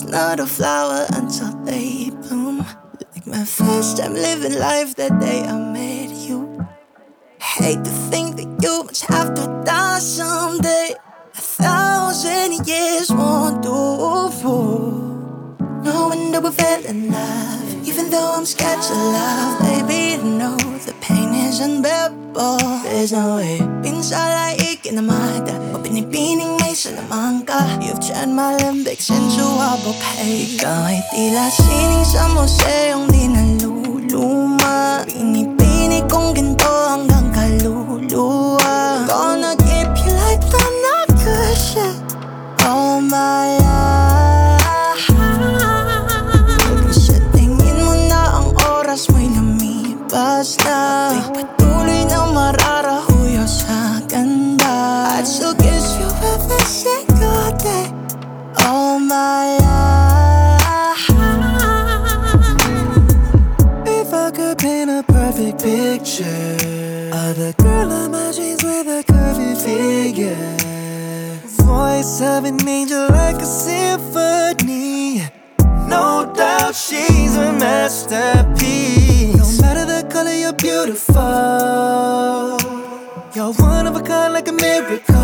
It's not a flower until they bloom. Like my first time living life that day I met you. Hate to think that you must have to die someday. A thousand years won't do for. No wonder we fell in love. Even though I'm scared to love, unbearable. There's no way. Pinsalaik na mata, o pinipining may salamang ka. You've turned my limbics into a bouquet. Ikaw ay tila sining sa museong di naluluma. My life If I could paint a perfect picture of the girl in my dreams with a curvy figure, voice of an angel like a symphony. No doubt she's a masterpiece. No matter the color, you're beautiful. You're one of a kind like a miracle.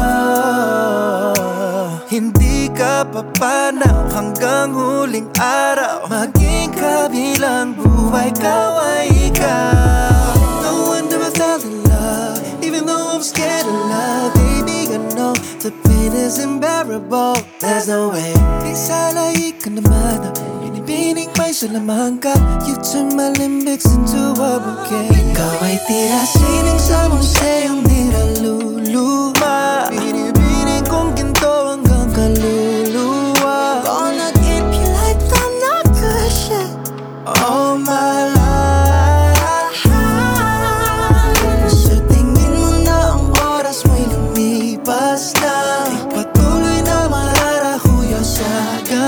Hindi ka papanaw hanggang huling araw. Maging kabilang buhay, ikaw ay ikaw. No wonder I fell in love, even though I'm scared of love. Baby, I know the pain is unbearable. There's no way. Isalay ka naman. Binibining may salamang ka. You turn my limbics into a bouquet. Ikaw ay tira sining sa niluluma. Binibining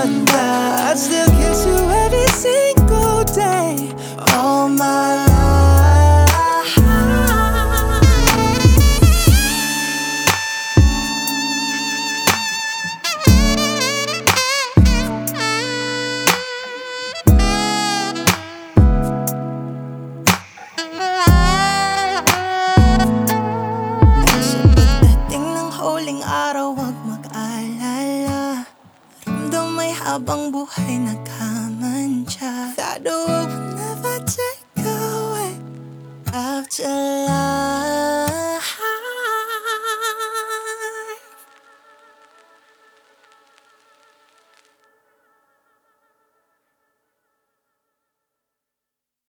I'd still habang buhay nagkamantya. That hope will never take away After life